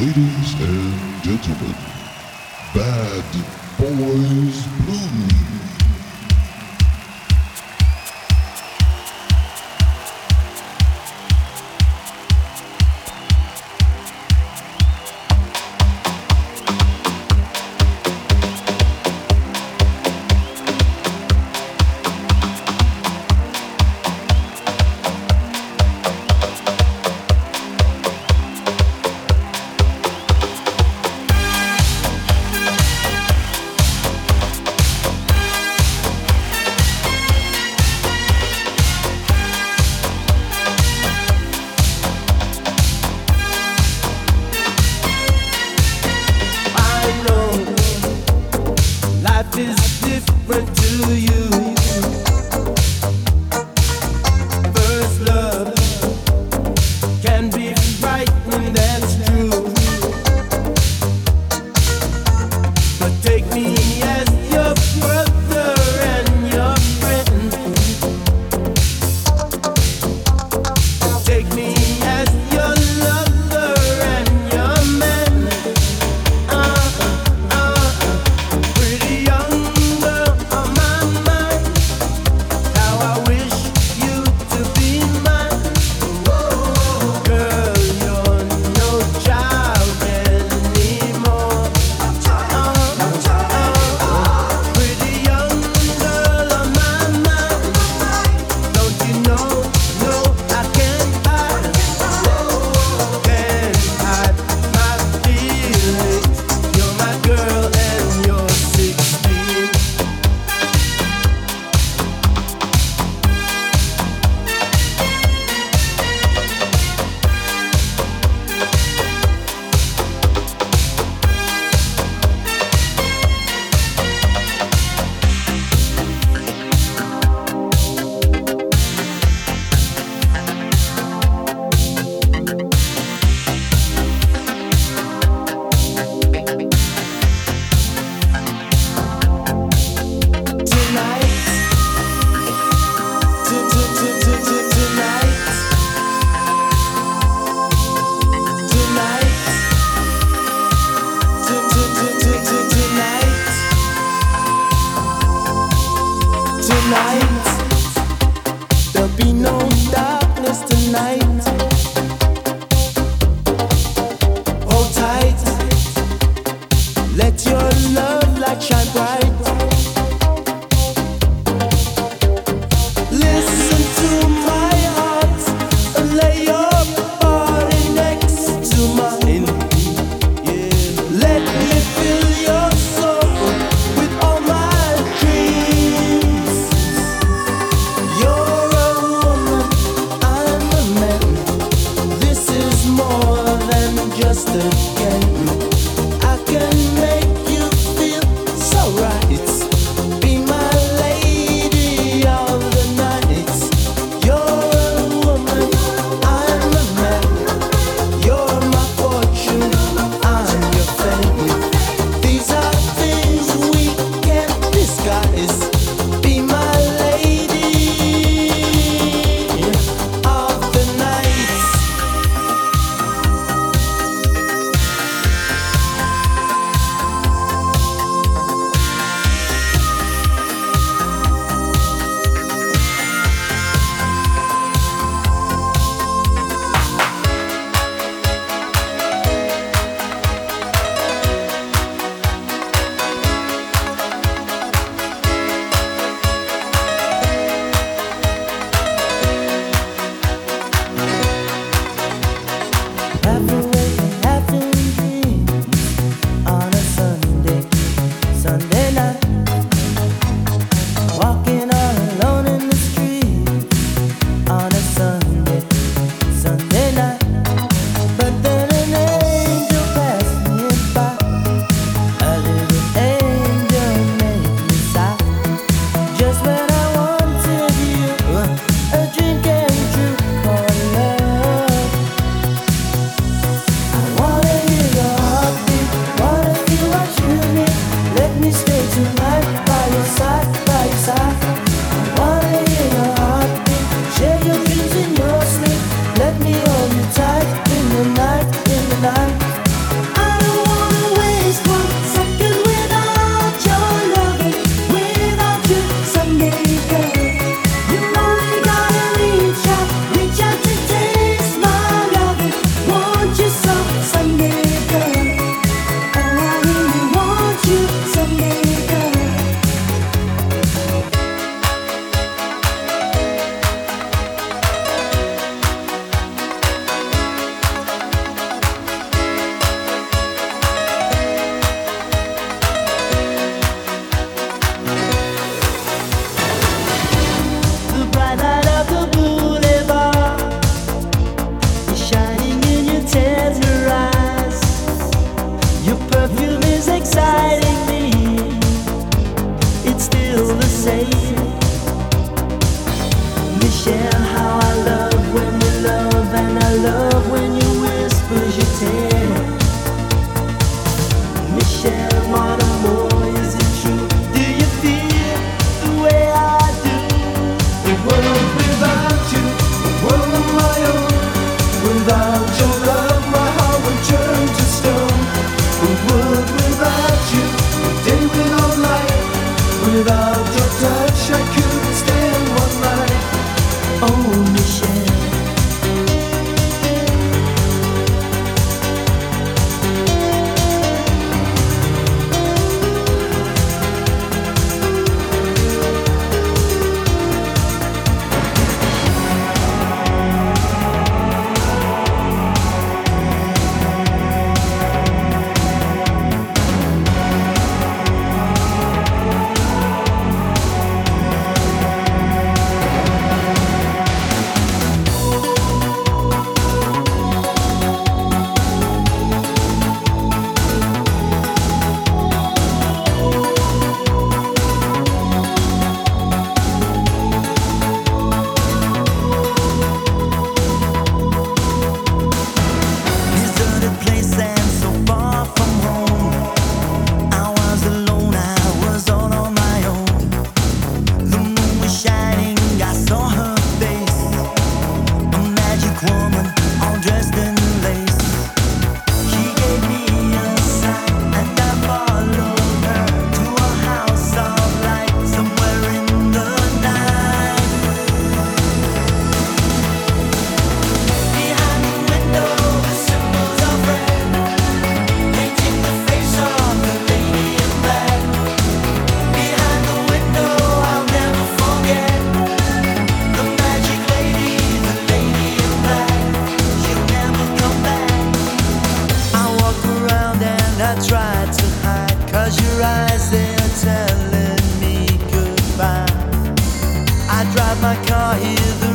Ladies and gentlemen, Bad Boys Blues. is different to you. tonight. Drive my car here